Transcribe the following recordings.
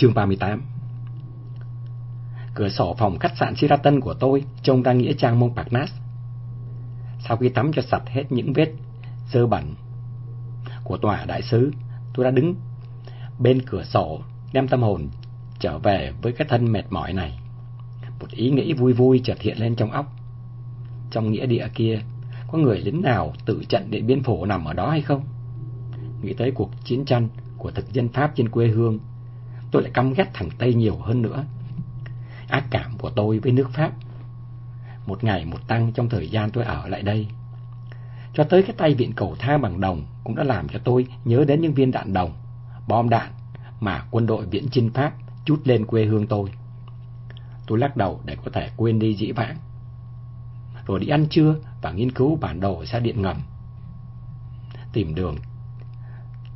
Chương 38 Cửa sổ phòng khách sạn Sheraton của tôi trông ra nghĩa trang Montparnasse. Sau khi tắm cho sạch hết những vết dơ bẩn của tòa đại sứ, tôi đã đứng bên cửa sổ đem tâm hồn trở về với cái thân mệt mỏi này. Một ý nghĩ vui vui chợt hiện lên trong óc. Trong nghĩa địa kia, có người lính nào tự trận Điện Biên Phủ nằm ở đó hay không? Nghĩ tới cuộc chiến tranh của thực dân Pháp trên quê hương, tôi lại căm ghét thằng Tây nhiều hơn nữa. Ác cảm của tôi với nước Pháp một ngày một tăng trong thời gian tôi ở lại đây. Cho tới cái tay viện cầu thang bằng đồng cũng đã làm cho tôi nhớ đến những viên đạn đồng, bom đạn mà quân đội viễn chinh Pháp chút lên quê hương tôi. Tôi lắc đầu để có thể quên đi dĩ vãng. Rồi đi ăn trưa và nghiên cứu bản đồ xa điện ngầm. Tìm đường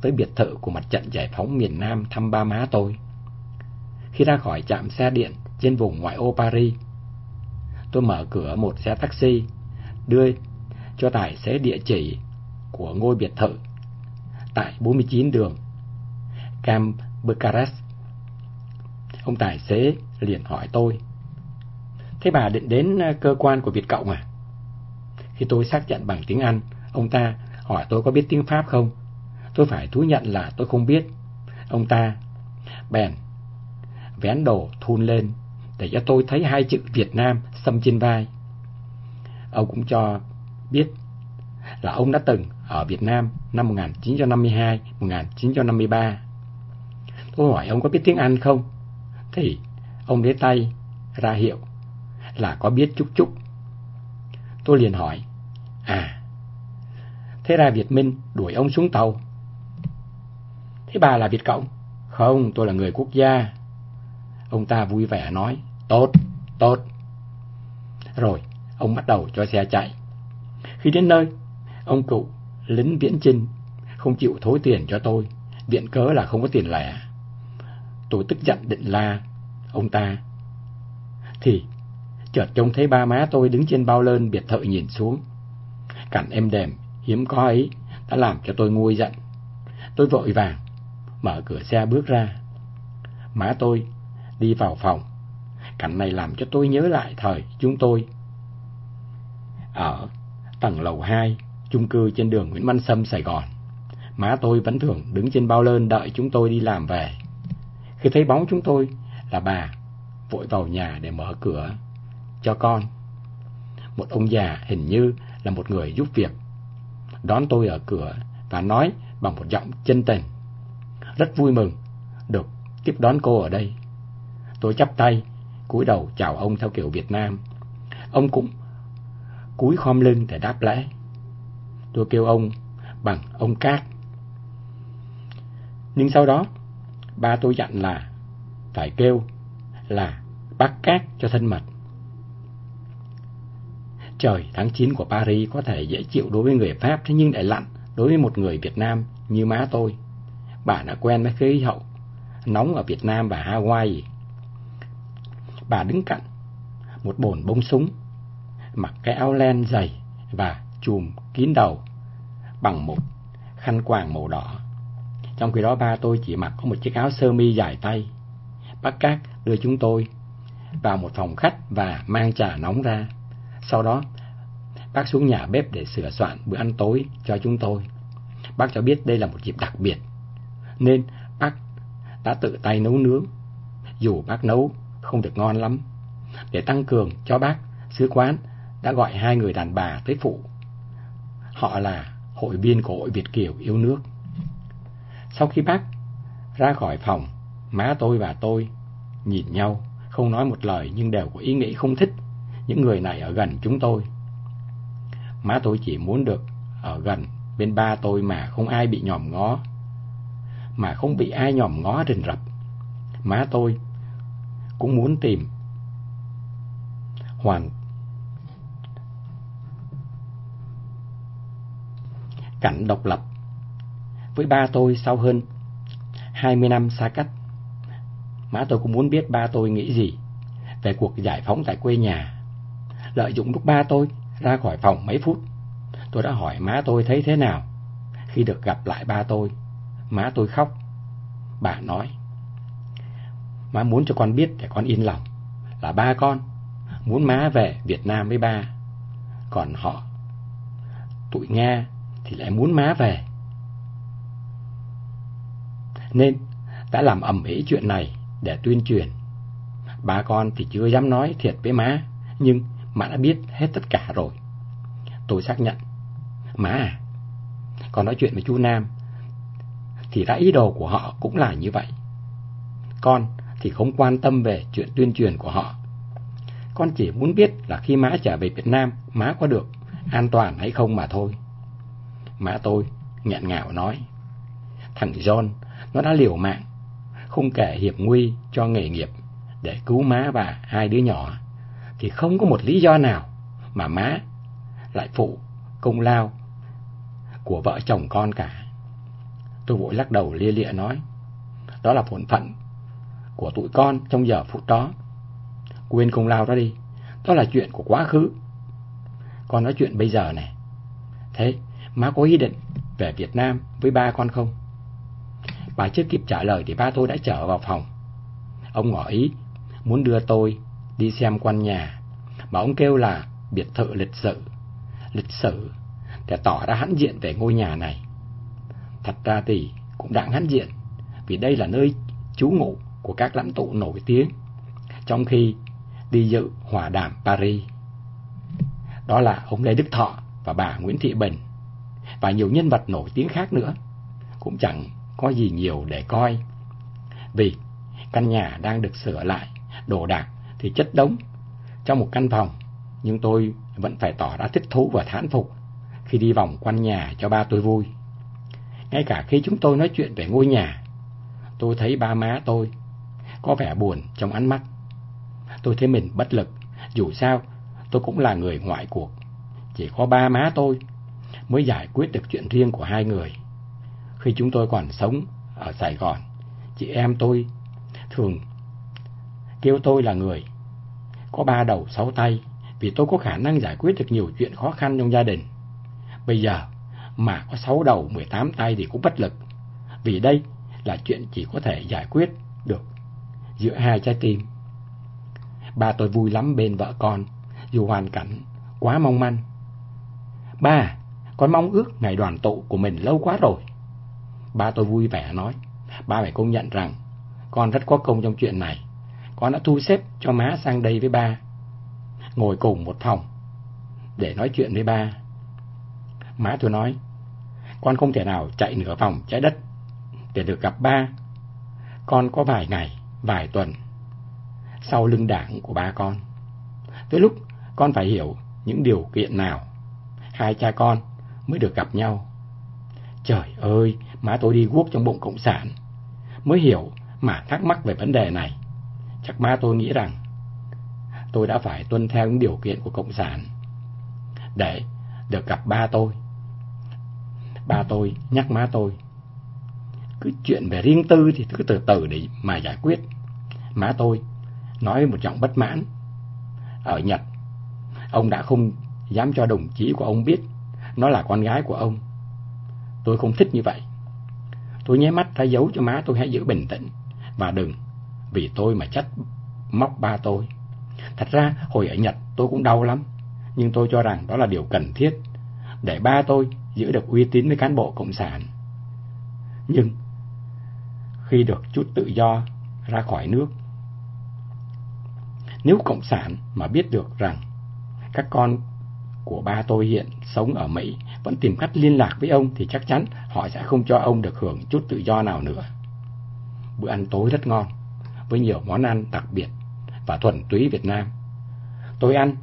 tới biệt thự của mặt trận giải phóng miền Nam thăm ba má tôi. Khi ra khỏi trạm xe điện trên vùng ngoại ô Paris, tôi mở cửa một xe taxi, đưa cho tài xế địa chỉ của ngôi biệt thự tại 49 đường Cam Bucharest. Ông tài xế liền hỏi tôi, Thế bà định đến ờ, cơ quan của Việt Cộng à? Khi tôi xác nhận bằng tiếng Anh, ông ta hỏi tôi có biết tiếng Pháp không? Tôi phải thú nhận là tôi không biết. Ông ta bèn vén đồ thun lên để cho tôi thấy hai chữ Việt Nam xâm trên vai. Ông cũng cho biết là ông đã từng ở Việt Nam năm 1952-1953. Tôi hỏi ông có biết tiếng Anh không? Thì ông lấy tay ra hiệu là có biết chút chút. Tôi liền hỏi, à, thế ra Việt Minh đuổi ông xuống tàu. Thế bà là Việt Cộng? Không, tôi là người quốc gia. Ông ta vui vẻ nói, tốt, tốt. Rồi, ông bắt đầu cho xe chạy. Khi đến nơi, ông cụ lính viễn trinh không chịu thối tiền cho tôi, viện cớ là không có tiền lẻ. Tôi tức giận định la ông ta. Thì chợt trông thấy ba má tôi đứng trên bao lơn biệt thự nhìn xuống. Cảnh êm đềm, hiếm có ấy đã làm cho tôi nguôi giận. Tôi vội vàng, mở cửa xe bước ra. Má tôi đi vào phòng. Cảnh này làm cho tôi nhớ lại thời chúng tôi. Ở tầng lầu 2, chung cư trên đường Nguyễn Văn Sâm, Sài Gòn. Má tôi vẫn thường đứng trên bao lơn đợi chúng tôi đi làm về. Khi thấy bóng chúng tôi là bà, vội vào nhà để mở cửa cho con. Một ông già hình như là một người giúp việc, đón tôi ở cửa và nói bằng một giọng chân tình. Rất vui mừng được tiếp đón cô ở đây. Tôi chắp tay, cúi đầu chào ông theo kiểu Việt Nam. Ông cũng cúi khom lưng để đáp lễ. Tôi kêu ông bằng ông Cát. Nhưng sau đó, ba tôi dặn là phải kêu là bác Cát cho thân mật. Trời tháng 9 của Paris có thể dễ chịu đối với người Pháp, thế nhưng lại lạnh đối với một người Việt Nam như má tôi. Bà đã quen với khí hậu nóng ở Việt Nam và Hawaii. Bà đứng cạnh một bồn bông súng, mặc cái áo len dày và chùm kín đầu bằng một khăn quàng màu đỏ. Trong khi đó ba tôi chỉ mặc có một chiếc áo sơ mi dài tay. Bác Cát đưa chúng tôi vào một phòng khách và mang trà nóng ra. Sau đó, bác xuống nhà bếp để sửa soạn bữa ăn tối cho chúng tôi. Bác cho biết đây là một dịp đặc biệt, nên bác đã tự tay nấu nướng. Dù bác nấu không được ngon lắm, để tăng cường cho bác, sứ quán đã gọi hai người đàn bà tới phụ. Họ là hội viên của hội Việt Kiều yêu nước. Sau khi bác ra khỏi phòng, má tôi và tôi nhìn nhau, không nói một lời nhưng đều có ý nghĩ không thích những người này ở gần chúng tôi. Má tôi chỉ muốn được ở gần bên ba tôi mà không ai bị nhòm ngó, mà không bị ai nhòm ngó rình rập. Má tôi cũng muốn tìm hoàn cảnh độc lập với ba tôi sau hơn 20 năm xa cách. Má tôi cũng muốn biết ba tôi nghĩ gì về cuộc giải phóng tại quê nhà. Lợi dụng lúc ba tôi ra khỏi phòng mấy phút, tôi đã hỏi má tôi thấy thế nào. Khi được gặp lại ba tôi, má tôi khóc. Bà nói, Má muốn cho con biết để con yên lòng. Là ba con. Muốn má về Việt Nam với ba. Còn họ, Tụi Nga thì lại muốn má về. Nên, đã làm ẩm ĩ chuyện này Để tuyên truyền. Ba con thì chưa dám nói thiệt với má, Nhưng má đã biết hết tất cả rồi. Tôi xác nhận. Má à Con nói chuyện với chú Nam, Thì ra ý đồ của họ cũng là như vậy. Con thì không quan tâm về chuyện tuyên truyền của họ. Con chỉ muốn biết là khi má trở về Việt Nam Má có được an toàn hay không mà thôi. Má tôi nghẹn ngào nói Thằng John Nó đã liều mạng Không kể hiểm nguy cho nghề nghiệp Để cứu má và hai đứa nhỏ. Thì không có một lý do nào Mà má lại phụ công lao của vợ chồng con cả. Tôi vội lắc đầu lia lịa nói, đó là phổn phận của tụi con trong giờ phút đó. Quên công lao đó đi, đó là chuyện của quá khứ. Con nói chuyện bây giờ này. Thế, má có ý định về Việt Nam với ba con không? Bà chưa kịp trả lời thì ba tôi đã trở vào phòng. Ông ngỏ ý muốn đưa tôi đi xem quan nhà, mà ông kêu là biệt thự lịch sự lịch sử để tỏ ra hãnh diện về ngôi nhà này. Thật ra thì cũng đang hãnh diện vì đây là nơi trú ngụ của các lãnh tụ nổi tiếng trong khi đi dự hòa đàm Paris. Đó là ông Lê Đức Thọ và bà Nguyễn Thị Bình và nhiều nhân vật nổi tiếng khác nữa cũng chẳng có gì nhiều để coi. Vì căn nhà đang được sửa lại, đồ đạc thì chất đống trong một căn phòng nhưng tôi vẫn phải tỏ ra thích thú và thán phục khi đi vòng quanh nhà cho ba tôi vui. Ngay cả khi chúng tôi nói chuyện về ngôi nhà, tôi thấy ba má tôi có vẻ buồn trong ánh mắt. Tôi thấy mình bất lực, dù sao tôi cũng là người ngoại cuộc. Chỉ có ba má tôi mới giải quyết được chuyện riêng của hai người. Khi chúng tôi còn sống ở Sài Gòn, chị em tôi thường kêu tôi là người có ba đầu sáu tay vì tôi có khả năng giải quyết được nhiều chuyện khó khăn trong gia đình. Bây giờ mà có sáu đầu 18 tay thì cũng bất lực, vì đây là chuyện chỉ có thể giải quyết được giữa hai trái tim. Ba tôi vui lắm bên vợ con, dù hoàn cảnh quá mong manh. Ba, con mong ước ngày đoàn tụ của mình lâu quá rồi. Ba tôi vui vẻ nói, ba phải công nhận rằng con rất có công trong chuyện này. Con đã thu xếp cho má sang đây với ba ngồi cùng một phòng để nói chuyện với ba. Má tôi nói, con không thể nào chạy nửa vòng trái đất để được gặp ba. Con có vài ngày, vài tuần sau lưng đảng của ba con. Tới lúc con phải hiểu những điều kiện nào hai cha con mới được gặp nhau. Trời ơi, má tôi đi guốc trong bụng cộng sản mới hiểu mà thắc mắc về vấn đề này. Chắc má tôi nghĩ rằng tôi đã phải tuân theo những điều kiện của Cộng sản để được gặp ba tôi. Ba tôi nhắc má tôi, cứ chuyện về riêng tư thì cứ từ từ để mà giải quyết. Má tôi nói một giọng bất mãn. Ở Nhật, ông đã không dám cho đồng chí của ông biết nó là con gái của ông. Tôi không thích như vậy. Tôi nháy mắt ra giấu cho má tôi hãy giữ bình tĩnh và đừng vì tôi mà trách móc ba tôi. Thật ra hồi ở Nhật tôi cũng đau lắm, nhưng tôi cho rằng đó là điều cần thiết để ba tôi giữ được uy tín với cán bộ cộng sản. Nhưng khi được chút tự do ra khỏi nước, nếu cộng sản mà biết được rằng các con của ba tôi hiện sống ở Mỹ vẫn tìm cách liên lạc với ông thì chắc chắn họ sẽ không cho ông được hưởng chút tự do nào nữa. Bữa ăn tối rất ngon, với nhiều món ăn đặc biệt và thuần túy Việt Nam. Tôi ăn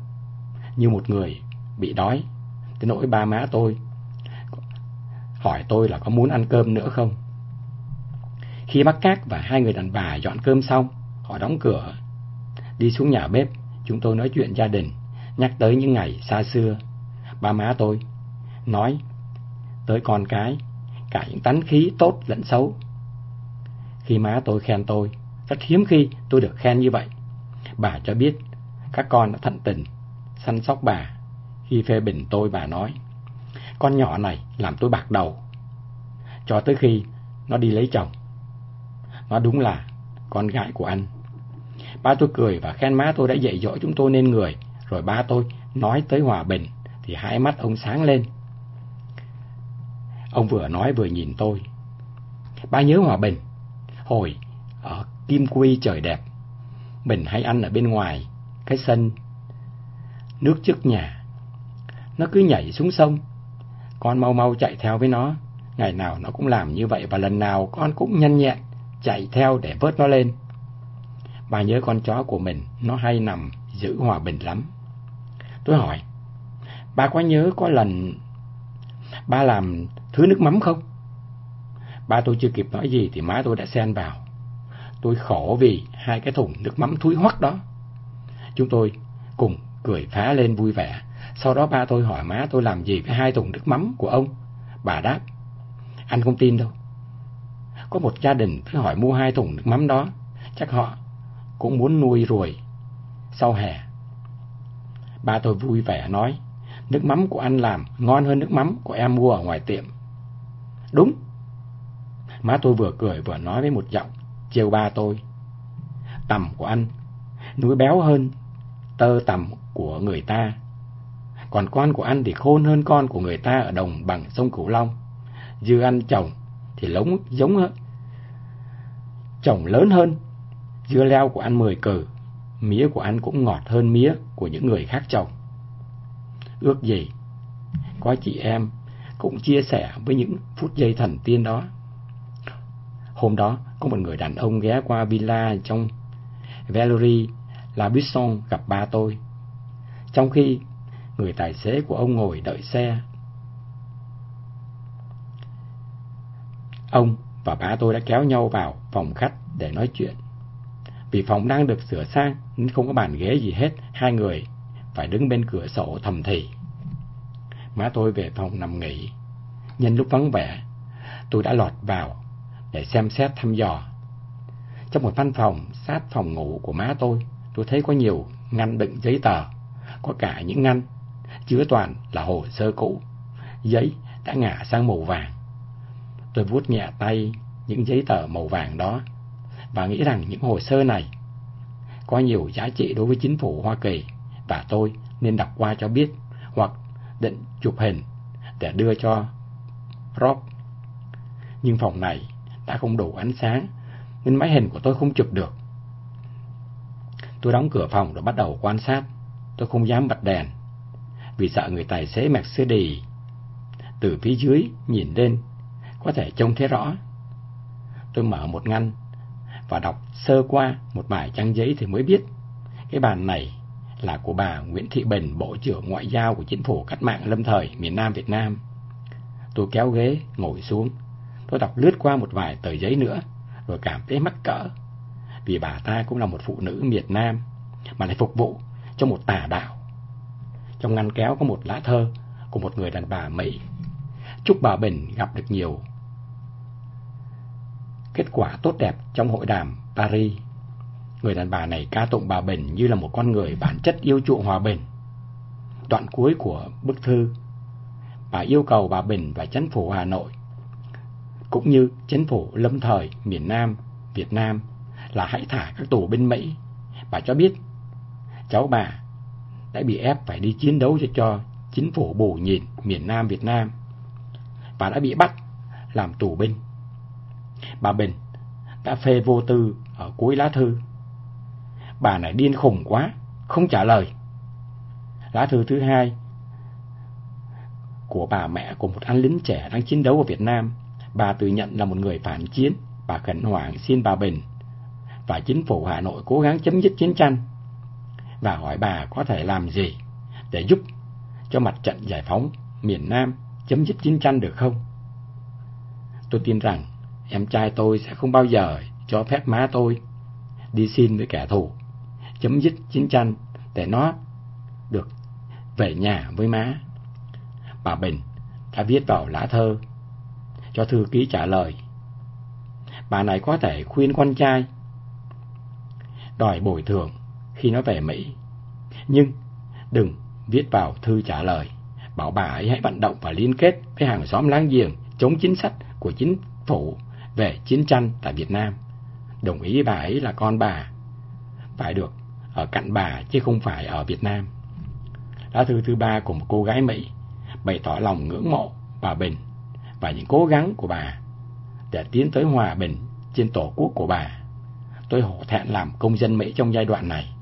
như một người bị đói, tới nỗi ba má tôi hỏi tôi là có muốn ăn cơm nữa không. Khi bác Cát và hai người đàn bà dọn cơm xong, họ đóng cửa. Đi xuống nhà bếp, chúng tôi nói chuyện gia đình, nhắc tới những ngày xa xưa. Ba má tôi nói tới con cái, cả những tánh khí tốt lẫn xấu. Khi má tôi khen tôi, rất hiếm khi tôi được khen như vậy. Bà cho biết các con đã thận tình, săn sóc bà. Khi phê bình tôi bà nói, con nhỏ này làm tôi bạc đầu. Cho tới khi nó đi lấy chồng. Nó đúng là con gái của anh. Ba tôi cười và khen má tôi đã dạy dỗ chúng tôi nên người. Rồi ba tôi nói tới hòa bình, thì hai mắt ông sáng lên. Ông vừa nói vừa nhìn tôi. Ba nhớ hòa bình. Hồi ở Kim Quy trời đẹp, mình hay ăn ở bên ngoài, cái sân, nước trước nhà. Nó cứ nhảy xuống sông, con mau mau chạy theo với nó. Ngày nào nó cũng làm như vậy và lần nào con cũng nhanh nhẹn chạy theo để vớt nó lên. Bà nhớ con chó của mình, nó hay nằm giữ hòa bình lắm. Tôi hỏi, bà có nhớ có lần ba làm thứ nước mắm không? Ba tôi chưa kịp nói gì thì má tôi đã xen vào. Tôi khổ vì hai cái thùng nước mắm thúi hoắc đó. Chúng tôi cùng cười phá lên vui vẻ. Sau đó ba tôi hỏi má tôi làm gì với hai thùng nước mắm của ông. Bà đáp, anh không tin đâu. Có một gia đình cứ hỏi mua hai thùng nước mắm đó, chắc họ cũng muốn nuôi ruồi sau hè. Ba tôi vui vẻ nói, nước mắm của anh làm ngon hơn nước mắm của em mua ở ngoài tiệm. Đúng. Má tôi vừa cười vừa nói với một giọng, chiều ba tôi. Tầm của anh, núi béo hơn tơ tầm của người ta. Còn con của anh thì khôn hơn con của người ta ở đồng bằng sông Cửu Long. Dư ăn chồng thì lống giống hơn. Chồng lớn hơn, dưa leo của anh mười cử, mía của anh cũng ngọt hơn mía của những người khác trồng. Ước gì, có chị em cũng chia sẻ với những phút giây thần tiên đó. Hôm đó, có một người đàn ông ghé qua villa trong Valerie là Bisson gặp ba tôi. Trong khi người tài xế của ông ngồi đợi xe. Ông và ba tôi đã kéo nhau vào phòng khách để nói chuyện. Vì phòng đang được sửa sang nên không có bàn ghế gì hết, hai người phải đứng bên cửa sổ thầm thì. Má tôi về phòng nằm nghỉ. Nhân lúc vắng vẻ, tôi đã lọt vào để xem xét thăm dò. Trong một văn phòng sát phòng ngủ của má tôi, tôi thấy có nhiều ngăn đựng giấy tờ, có cả những ngăn chứa toàn là hồ sơ cũ, giấy đã ngả sang màu vàng. Tôi vuốt nhẹ tay những giấy tờ màu vàng đó và nghĩ rằng những hồ sơ này có nhiều giá trị đối với chính phủ Hoa Kỳ và tôi nên đọc qua cho biết hoặc định chụp hình để đưa cho Rob. Nhưng phòng này đã không đủ ánh sáng nên máy hình của tôi không chụp được. Tôi đóng cửa phòng rồi bắt đầu quan sát. Tôi không dám bật đèn vì sợ người tài xế Mercedes từ phía dưới nhìn lên có thể trông thấy rõ. Tôi mở một ngăn và đọc sơ qua một bài trang giấy thì mới biết cái bàn này là của bà Nguyễn Thị Bình, Bộ trưởng Ngoại giao của Chính phủ Cách mạng Lâm thời miền Nam Việt Nam. Tôi kéo ghế, ngồi xuống. Tôi đọc lướt qua một vài tờ giấy nữa, rồi cảm thấy mắc cỡ. Vì bà ta cũng là một phụ nữ miền Nam, mà lại phục vụ cho một tà đạo. Trong ngăn kéo có một lá thơ của một người đàn bà Mỹ. Chúc bà Bình gặp được nhiều kết quả tốt đẹp trong hội đàm Paris. Người đàn bà này ca tụng bà Bình như là một con người bản chất yêu chuộng hòa bình. Đoạn cuối của bức thư, bà yêu cầu bà Bình và chính phủ Hà Nội, cũng như chính phủ lâm thời miền Nam, Việt Nam là hãy thả các tù binh Mỹ. Bà cho biết cháu bà đã bị ép phải đi chiến đấu cho cho chính phủ bù nhìn miền Nam Việt Nam và đã bị bắt làm tù binh. Bà Bình đã phê vô tư ở cuối lá thư. Bà này điên khùng quá, không trả lời. Lá thư thứ hai của bà mẹ của một anh lính trẻ đang chiến đấu ở Việt Nam. Bà tự nhận là một người phản chiến. Bà khẩn hoảng xin bà Bình và chính phủ Hà Nội cố gắng chấm dứt chiến tranh và hỏi bà có thể làm gì để giúp cho mặt trận giải phóng miền Nam chấm dứt chiến tranh được không? Tôi tin rằng em trai tôi sẽ không bao giờ cho phép má tôi đi xin với kẻ thù, chấm dứt chiến tranh để nó được về nhà với má. Bà Bình đã viết vào lá thơ cho thư ký trả lời. Bà này có thể khuyên con trai đòi bồi thường khi nó về Mỹ, nhưng đừng viết vào thư trả lời. Bảo bà ấy hãy vận động và liên kết với hàng xóm láng giềng chống chính sách của chính phủ về chiến tranh tại Việt Nam. Đồng ý bà ấy là con bà phải được, ở cạnh bà chứ không phải ở Việt Nam. Lá thư thứ ba của một cô gái Mỹ bày tỏ lòng ngưỡng mộ bà Bình và những cố gắng của bà để tiến tới hòa bình trên tổ quốc của bà. Tôi hổ thẹn làm công dân Mỹ trong giai đoạn này.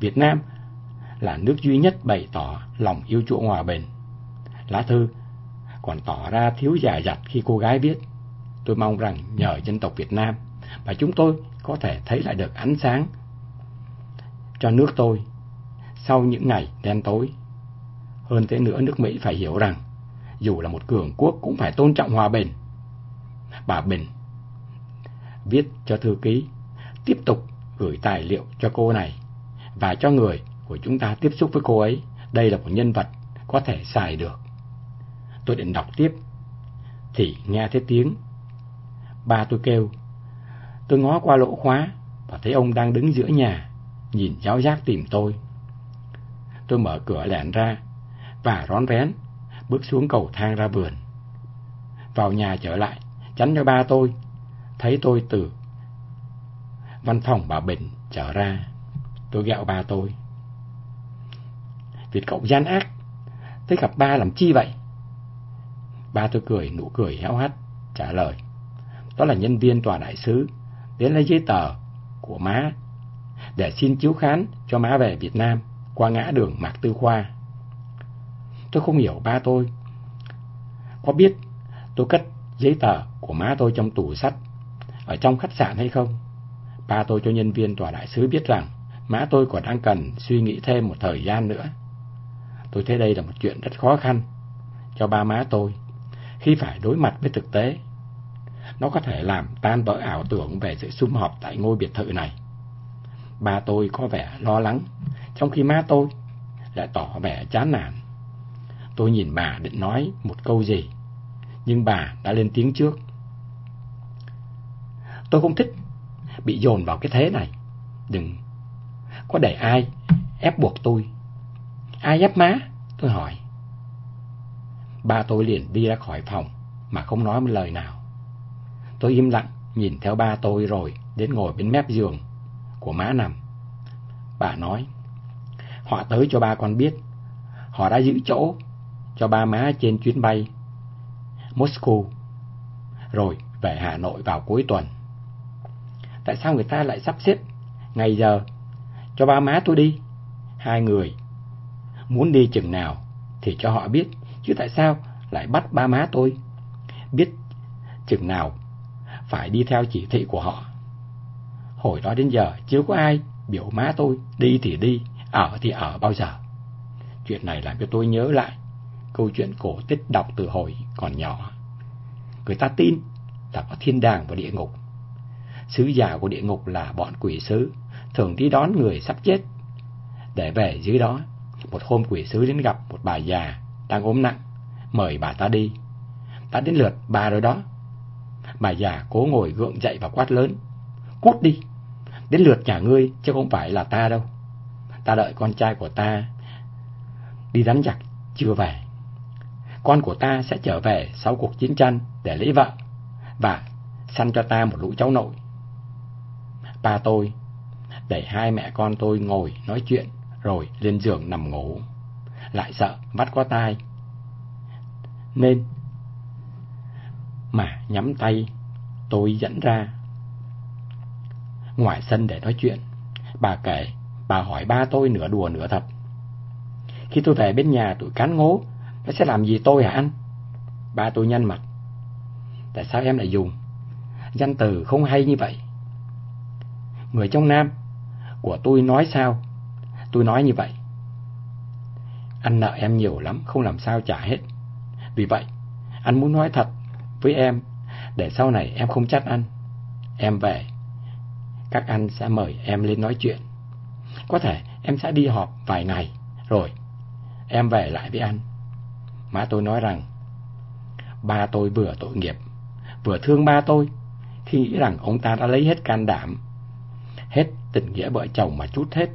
Việt Nam là nước duy nhất bày tỏ lòng yêu chuộng hòa bình. Lá thư còn tỏ ra thiếu giả dặt khi cô gái viết. Tôi mong rằng nhờ dân tộc Việt Nam mà chúng tôi có thể thấy lại được ánh sáng cho nước tôi sau những ngày đen tối. Hơn thế nữa, nước Mỹ phải hiểu rằng dù là một cường quốc cũng phải tôn trọng hòa bình. Bà Bình viết cho thư ký, tiếp tục gửi tài liệu cho cô này và cho người của chúng ta tiếp xúc với cô ấy. Đây là một nhân vật có thể xài được. Tôi định đọc tiếp thì nghe thấy tiếng ba tôi kêu. Tôi ngó qua lỗ khóa và thấy ông đang đứng giữa nhà, nhìn giáo giác tìm tôi. Tôi mở cửa lẻn ra và rón rén bước xuống cầu thang ra vườn. Vào nhà trở lại, chắn cho ba tôi, thấy tôi từ văn phòng bà Bình trở ra. Tôi ghẹo ba tôi. Việc cậu gian ác, tới gặp ba làm chi vậy? Ba tôi cười, nụ cười héo hắt, trả lời. Đó là nhân viên tòa đại sứ, đến lấy giấy tờ của má để xin chiếu khán cho má về Việt Nam qua ngã đường Mạc Tư Khoa. Tôi không hiểu ba tôi có biết tôi cất giấy tờ của má tôi trong tủ sắt ở trong khách sạn hay không. Ba tôi cho nhân viên tòa đại sứ biết rằng má tôi còn đang cần suy nghĩ thêm một thời gian nữa. Tôi thấy đây là một chuyện rất khó khăn cho ba má tôi khi phải đối mặt với thực tế. Nó có thể làm tan vỡ ảo tưởng về sự sum họp tại ngôi biệt thự này. Ba tôi có vẻ lo lắng, trong khi má tôi lại tỏ vẻ chán nản. Tôi nhìn bà định nói một câu gì, nhưng bà đã lên tiếng trước. Tôi không thích bị dồn vào cái thế này. Đừng có để ai ép buộc tôi. Ai ép má? Tôi hỏi. Ba tôi liền đi ra khỏi phòng mà không nói một lời nào. Tôi im lặng nhìn theo ba tôi rồi đến ngồi bên mép giường của má nằm. Bà nói, họ tới cho ba con biết, họ đã giữ chỗ cho ba má trên chuyến bay Moscow, rồi về Hà Nội vào cuối tuần. Tại sao người ta lại sắp xếp ngày giờ cho ba má tôi đi? Hai người muốn đi chừng nào thì cho họ biết, chứ tại sao lại bắt ba má tôi biết chừng nào phải đi theo chỉ thị của họ. Hồi đó đến giờ chưa có ai biểu má tôi đi thì đi, ở thì ở bao giờ. Chuyện này làm cho tôi nhớ lại câu chuyện cổ tích đọc từ hồi còn nhỏ. Người ta tin là có thiên đàng và địa ngục. Sứ giả của địa ngục là bọn quỷ sứ, thường đi đón người sắp chết. Để về dưới đó, một hôm quỷ sứ đến gặp một bà già đang ốm nặng, mời bà ta đi. ta đến lượt bà rồi đó. Bà già cố ngồi gượng dậy và quát lớn. Cút đi, đến lượt nhà ngươi chứ không phải là ta đâu. Ta đợi con trai của ta đi đánh giặc chưa về con của ta sẽ trở về sau cuộc chiến tranh để lấy vợ và săn cho ta một lũ cháu nội. Ba tôi để hai mẹ con tôi ngồi nói chuyện rồi lên giường nằm ngủ. Lại sợ vắt qua tai. Nên mà nhắm tay tôi dẫn ra ngoài sân để nói chuyện. Bà kể, bà hỏi ba tôi nửa đùa nửa thật. Khi tôi về bên nhà tụi cán ngố nó sẽ làm gì tôi hả anh? Ba tôi nhanh mặt. Tại sao em lại dùng danh từ không hay như vậy? Người trong Nam của tôi nói sao? Tôi nói như vậy. Anh nợ em nhiều lắm, không làm sao trả hết. Vì vậy, anh muốn nói thật với em để sau này em không chắc anh. Em về, các anh sẽ mời em lên nói chuyện. Có thể em sẽ đi họp vài ngày, rồi em về lại với anh. Má tôi nói rằng Ba tôi vừa tội nghiệp Vừa thương ba tôi Khi nghĩ rằng ông ta đã lấy hết can đảm Hết tình nghĩa vợ chồng mà chút hết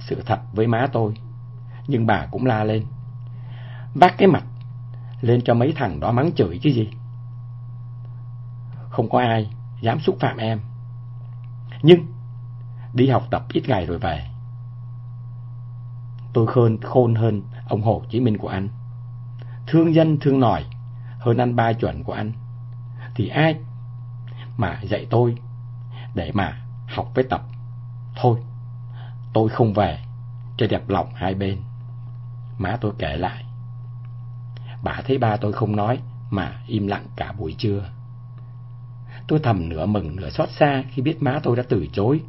Sự thật với má tôi Nhưng bà cũng la lên Vác cái mặt Lên cho mấy thằng đó mắng chửi chứ gì không có ai Dám xúc phạm em Nhưng đi học tập ít ngày rồi về. Tôi khôn khôn hơn ông Hồ Chí Minh của anh. Thương dân thương nòi hơn anh ba chuẩn của anh. Thì ai mà dạy tôi để mà học với tập. Thôi, tôi không về cho đẹp lòng hai bên. Má tôi kể lại. Bà thấy ba tôi không nói mà im lặng cả buổi trưa. Tôi thầm nửa mừng nửa xót xa khi biết má tôi đã từ chối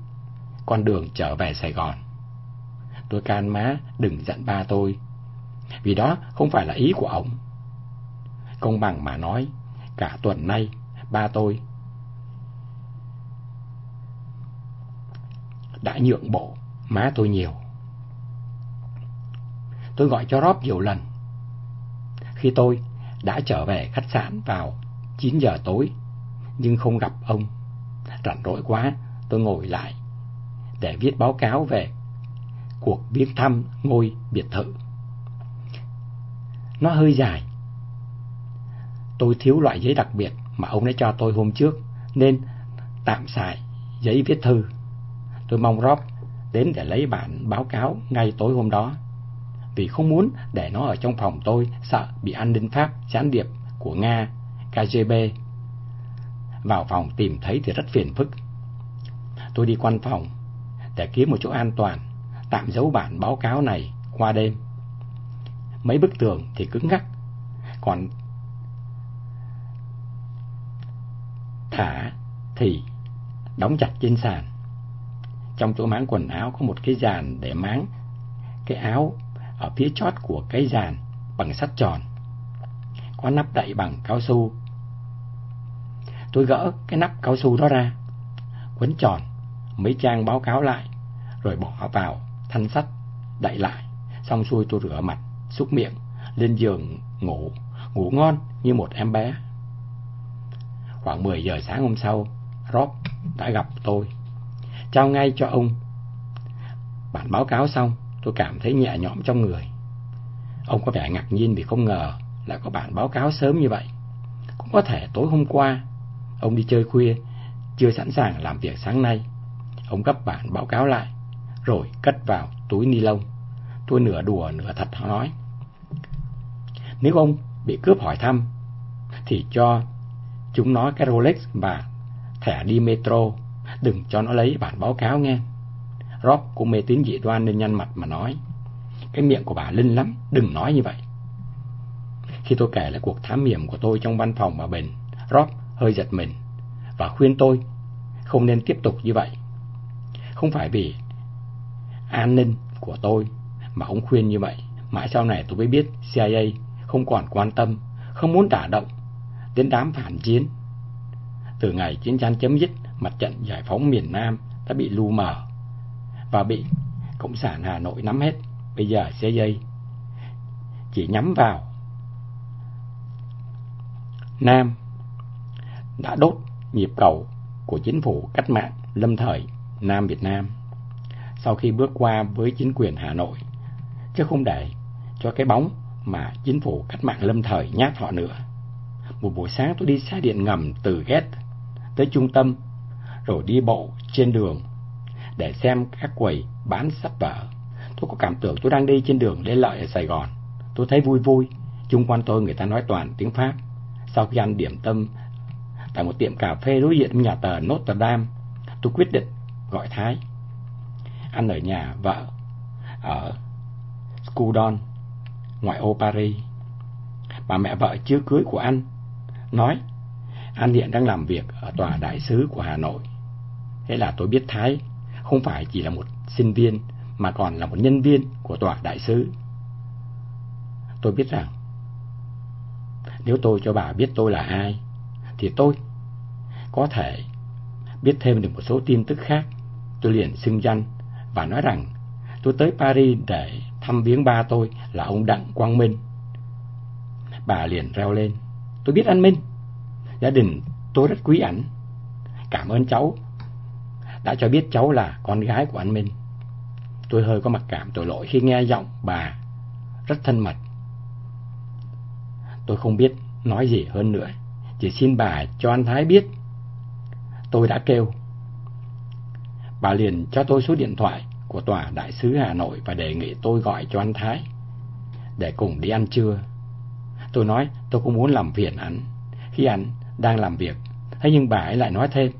con đường trở về Sài Gòn. Tôi can má đừng giận ba tôi, vì đó không phải là ý của ông. Công bằng mà nói, cả tuần nay ba tôi đã nhượng bộ má tôi nhiều. Tôi gọi cho Rob nhiều lần. Khi tôi đã trở về khách sạn vào 9 giờ tối, nhưng không gặp ông. Rảnh rỗi quá, tôi ngồi lại để viết báo cáo về cuộc viếng thăm ngôi biệt thự. Nó hơi dài. Tôi thiếu loại giấy đặc biệt mà ông đã cho tôi hôm trước, nên tạm xài giấy viết thư. Tôi mong Rob đến để lấy bản báo cáo ngay tối hôm đó. Vì không muốn để nó ở trong phòng tôi, sợ bị an ninh Pháp gián điệp của Nga, KGB. Vào phòng tìm thấy thì rất phiền phức. Tôi đi quanh phòng để kiếm một chỗ an toàn, tạm giấu bản báo cáo này qua đêm. Mấy bức tường thì cứng ngắc, còn thả thì đóng chặt trên sàn. Trong chỗ máng quần áo có một cái dàn để máng cái áo ở phía chót của cái dàn bằng sắt tròn. Có nắp đậy bằng cao su. Tôi gỡ cái nắp cao su đó ra, quấn tròn mấy trang báo cáo lại, rồi bỏ vào thanh sắt, đậy lại. Xong xuôi tôi rửa mặt, xúc miệng, lên giường ngủ, ngủ ngon như một em bé. Khoảng 10 giờ sáng hôm sau, Rob đã gặp tôi. Trao ngay cho ông. Bản báo cáo xong, tôi cảm thấy nhẹ nhõm trong người. Ông có vẻ ngạc nhiên vì không ngờ lại có bản báo cáo sớm như vậy. Cũng có thể tối hôm qua, ông đi chơi khuya, chưa sẵn sàng làm việc sáng nay. Ông gấp bản báo cáo lại, rồi cất vào túi ni lông. Tôi nửa đùa nửa thật nói. Nếu ông bị cướp hỏi thăm, thì cho chúng nó cái Rolex và thẻ đi metro, đừng cho nó lấy bản báo cáo nghe. Rob cũng mê tín dị đoan nên nhăn mặt mà nói. Cái miệng của bà linh lắm, đừng nói như vậy. Khi tôi kể lại cuộc thám hiểm của tôi trong văn phòng bà Bình, Rob hơi giật mình và khuyên tôi không nên tiếp tục như vậy. Không phải vì an ninh của tôi mà ông khuyên như vậy. Mãi sau này tôi mới biết CIA không còn quan tâm, không muốn đả động đến đám phản chiến. Từ ngày chiến tranh chấm dứt, mặt trận giải phóng miền Nam đã bị lu mờ và bị Cộng sản Hà Nội nắm hết. Bây giờ CIA chỉ nhắm vào Nam đã đốt nhịp cầu của chính phủ cách mạng lâm thời Nam Việt Nam sau khi bước qua với chính quyền Hà Nội, chứ không để cho cái bóng mà chính phủ cách mạng lâm thời nhát họ nữa. Một buổi sáng tôi đi xe điện ngầm từ ghét tới trung tâm, rồi đi bộ trên đường để xem các quầy bán sách vở. Tôi có cảm tưởng tôi đang đi trên đường Lê Lợi ở Sài Gòn. Tôi thấy vui vui, chung quanh tôi người ta nói toàn tiếng Pháp. Sau khi ăn điểm tâm tại một tiệm cà phê đối diện nhà tờ Notre Dame, tôi quyết định gọi Thái. Anh ở nhà vợ ở Scudon, ngoại ô Paris. Bà mẹ vợ chưa cưới của anh nói anh hiện đang làm việc ở tòa đại sứ của Hà Nội. Thế là tôi biết Thái không phải chỉ là một sinh viên mà còn là một nhân viên của tòa đại sứ. Tôi biết rằng nếu tôi cho bà biết tôi là ai thì tôi có thể biết thêm được một số tin tức khác. Tôi liền xưng danh và nói rằng tôi tới Paris để thăm viếng ba tôi là ông Đặng Quang Minh. Bà liền reo lên, tôi biết anh Minh, gia đình tôi rất quý ảnh, cảm ơn cháu đã cho biết cháu là con gái của anh Minh. Tôi hơi có mặc cảm tội lỗi khi nghe giọng bà rất thân mật. Tôi không biết nói gì hơn nữa, chỉ xin bà cho anh Thái biết. Tôi đã kêu Bà liền cho tôi số điện thoại của tòa đại sứ Hà Nội và đề nghị tôi gọi cho anh Thái để cùng đi ăn trưa. Tôi nói tôi cũng muốn làm phiền anh khi anh đang làm việc. Thế nhưng bà ấy lại nói thêm,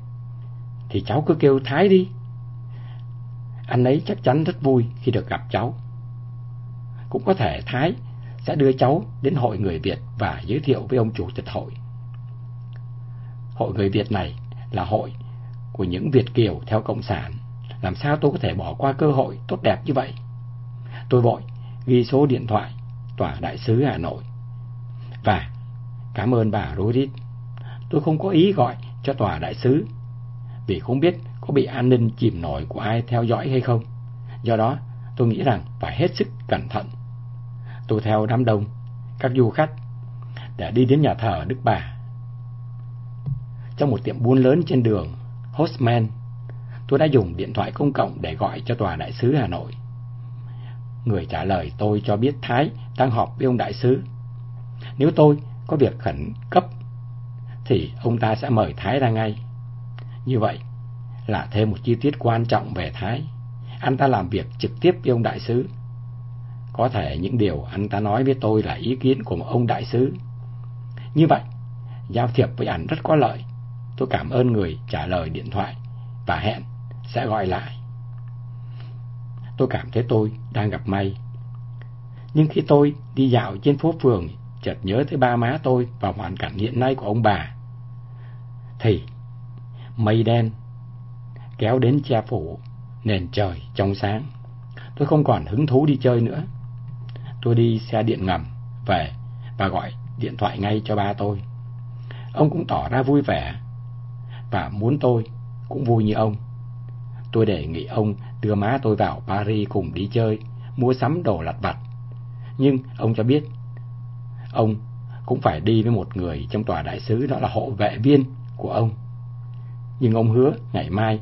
thì cháu cứ kêu Thái đi. Anh ấy chắc chắn rất vui khi được gặp cháu. Cũng có thể Thái sẽ đưa cháu đến hội người Việt và giới thiệu với ông chủ tịch hội. Hội người Việt này là hội của những Việt Kiều theo Cộng sản. Làm sao tôi có thể bỏ qua cơ hội tốt đẹp như vậy? Tôi vội ghi số điện thoại tòa đại sứ Hà Nội. Và cảm ơn bà Rodit. Tôi không có ý gọi cho tòa đại sứ vì không biết có bị an ninh chìm nổi của ai theo dõi hay không. Do đó, tôi nghĩ rằng phải hết sức cẩn thận. Tôi theo đám đông, các du khách, để đi đến nhà thờ Đức Bà. Trong một tiệm buôn lớn trên đường Hostman, tôi đã dùng điện thoại công cộng để gọi cho tòa đại sứ Hà Nội. Người trả lời tôi cho biết Thái đang họp với ông đại sứ. Nếu tôi có việc khẩn cấp, thì ông ta sẽ mời Thái ra ngay. Như vậy là thêm một chi tiết quan trọng về Thái. Anh ta làm việc trực tiếp với ông đại sứ. Có thể những điều anh ta nói với tôi là ý kiến của một ông đại sứ. Như vậy, giao thiệp với ảnh rất có lợi. Tôi cảm ơn người trả lời điện thoại và hẹn sẽ gọi lại. Tôi cảm thấy tôi đang gặp may. Nhưng khi tôi đi dạo trên phố phường, chợt nhớ tới ba má tôi và hoàn cảnh hiện nay của ông bà. Thì mây đen kéo đến che phủ nền trời trong sáng. Tôi không còn hứng thú đi chơi nữa. Tôi đi xe điện ngầm về và gọi điện thoại ngay cho ba tôi. Ông cũng tỏ ra vui vẻ và muốn tôi cũng vui như ông. Tôi đề nghị ông đưa má tôi vào Paris cùng đi chơi, mua sắm đồ lặt vặt. Nhưng ông cho biết, ông cũng phải đi với một người trong tòa đại sứ đó là hộ vệ viên của ông. Nhưng ông hứa ngày mai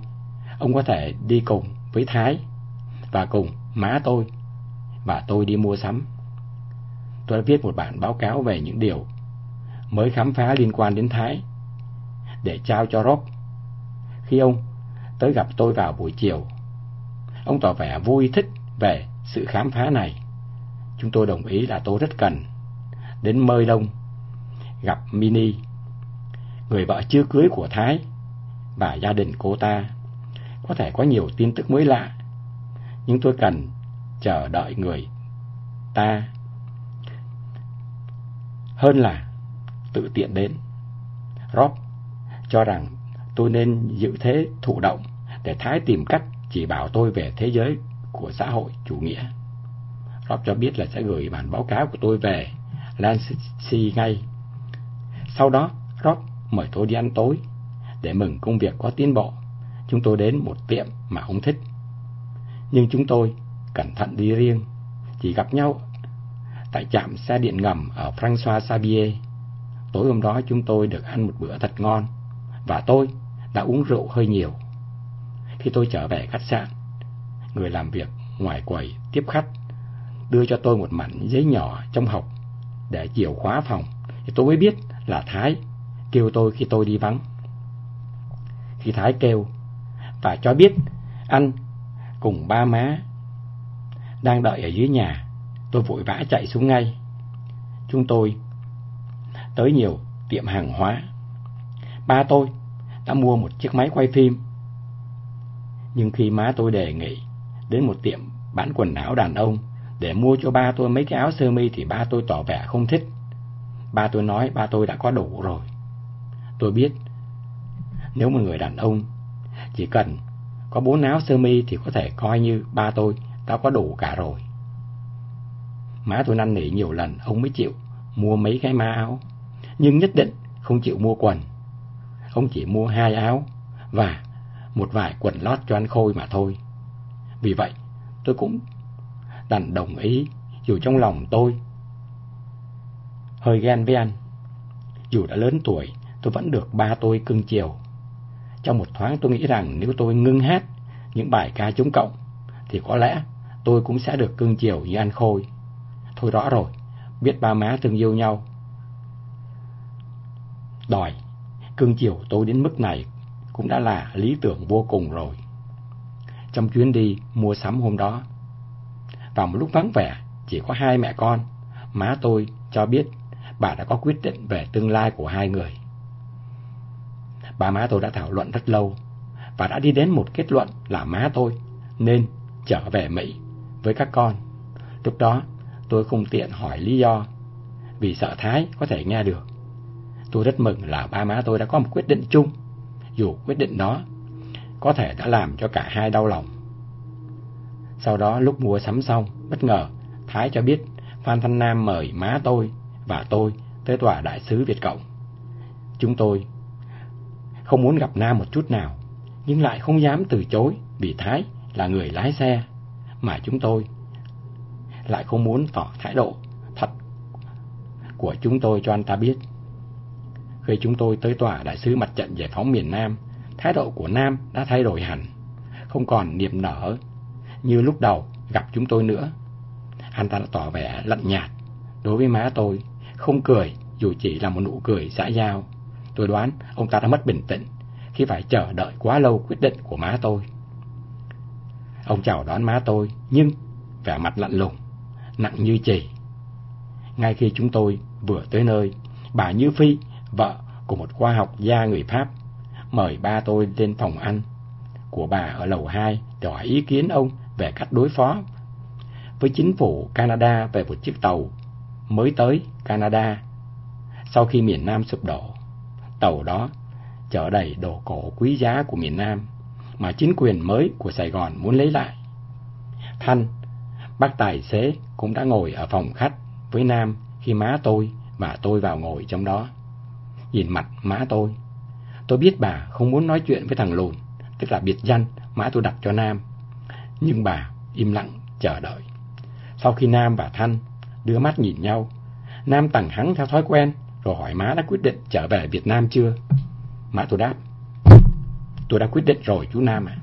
ông có thể đi cùng với Thái và cùng má tôi và tôi đi mua sắm. Tôi đã viết một bản báo cáo về những điều mới khám phá liên quan đến Thái để trao cho Rob. Khi ông tới gặp tôi vào buổi chiều, ông tỏ vẻ vui thích về sự khám phá này. Chúng tôi đồng ý là tôi rất cần đến mơi đông gặp Mini, người vợ chưa cưới của Thái và gia đình cô ta. Có thể có nhiều tin tức mới lạ, nhưng tôi cần chờ đợi người ta hơn là tự tiện đến. Rob cho rằng tôi nên giữ thế thụ động để Thái tìm cách chỉ bảo tôi về thế giới của xã hội chủ nghĩa. Rob cho biết là sẽ gửi bản báo cáo của tôi về Lancy ngay. Sau đó, Rob mời tôi đi ăn tối để mừng công việc có tiến bộ. Chúng tôi đến một tiệm mà ông thích. Nhưng chúng tôi cẩn thận đi riêng, chỉ gặp nhau tại trạm xe điện ngầm ở François Xavier. Tối hôm đó chúng tôi được ăn một bữa thật ngon và tôi đã uống rượu hơi nhiều. Khi tôi trở về khách sạn, người làm việc ngoài quầy tiếp khách đưa cho tôi một mảnh giấy nhỏ trong hộp để chìa khóa phòng. Thì tôi mới biết là Thái kêu tôi khi tôi đi vắng. Khi Thái kêu và cho biết anh cùng ba má đang đợi ở dưới nhà, tôi vội vã chạy xuống ngay. Chúng tôi tới nhiều tiệm hàng hóa. Ba tôi đã mua một chiếc máy quay phim. Nhưng khi má tôi đề nghị đến một tiệm bán quần áo đàn ông để mua cho ba tôi mấy cái áo sơ mi thì ba tôi tỏ vẻ không thích. Ba tôi nói ba tôi đã có đủ rồi. Tôi biết nếu một người đàn ông chỉ cần có bốn áo sơ mi thì có thể coi như ba tôi đã có đủ cả rồi. Má tôi năn nỉ nhiều lần ông mới chịu mua mấy cái má áo, nhưng nhất định không chịu mua quần. Ông chỉ mua hai áo và một vài quần lót cho anh Khôi mà thôi. Vì vậy, tôi cũng đành đồng ý dù trong lòng tôi hơi ghen với anh. Dù đã lớn tuổi, tôi vẫn được ba tôi cưng chiều. Trong một thoáng tôi nghĩ rằng nếu tôi ngưng hát những bài ca chống cộng, thì có lẽ tôi cũng sẽ được cưng chiều như anh Khôi. Thôi rõ rồi, biết ba má thương yêu nhau. Đòi, cưng chiều tôi đến mức này cũng đã là lý tưởng vô cùng rồi. trong chuyến đi mua sắm hôm đó. Vào một lúc vắng vẻ, chỉ có hai mẹ con, má tôi cho biết bà đã có quyết định về tương lai của hai người. Bà má tôi đã thảo luận rất lâu và đã đi đến một kết luận là má tôi nên trở về Mỹ với các con. Lúc đó tôi không tiện hỏi lý do vì sợ Thái có thể nghe được. Tôi rất mừng là ba má tôi đã có một quyết định chung, dù quyết định đó có thể đã làm cho cả hai đau lòng. Sau đó lúc mua sắm xong, bất ngờ Thái cho biết Phan Thanh Nam mời má tôi và tôi tới tòa đại sứ Việt Cộng. Chúng tôi không muốn gặp Nam một chút nào, nhưng lại không dám từ chối vì Thái là người lái xe, mà chúng tôi lại không muốn tỏ thái độ thật của chúng tôi cho anh ta biết. Khi chúng tôi tới tòa đại sứ mặt trận giải phóng miền Nam, thái độ của Nam đã thay đổi hẳn, không còn niềm nở như lúc đầu gặp chúng tôi nữa. Anh ta đã tỏ vẻ lạnh nhạt đối với má tôi, không cười dù chỉ là một nụ cười xã giao. Tôi đoán ông ta đã mất bình tĩnh khi phải chờ đợi quá lâu quyết định của má tôi. Ông chào đón má tôi, nhưng vẻ mặt lạnh lùng, nặng như chì. Ngay khi chúng tôi vừa tới nơi, bà Như Phi, vợ của một khoa học gia người Pháp, mời ba tôi lên phòng ăn của bà ở lầu 2 để hỏi ý kiến ông về cách đối phó với chính phủ Canada về một chiếc tàu mới tới Canada sau khi miền Nam sụp đổ. Tàu đó chở đầy đồ cổ quý giá của miền Nam mà chính quyền mới của Sài Gòn muốn lấy lại. Thanh, bác tài xế cũng đã ngồi ở phòng khách với Nam khi má tôi và tôi vào ngồi trong đó. Nhìn mặt má tôi, tôi biết bà không muốn nói chuyện với thằng lùn, tức là biệt danh má tôi đặt cho Nam. Nhưng bà im lặng chờ đợi. Sau khi Nam và Thanh đưa mắt nhìn nhau, Nam tặng hắn theo thói quen, rồi hỏi má đã quyết định trở về Việt Nam chưa? Má tôi đáp, tôi đã quyết định rồi chú Nam à.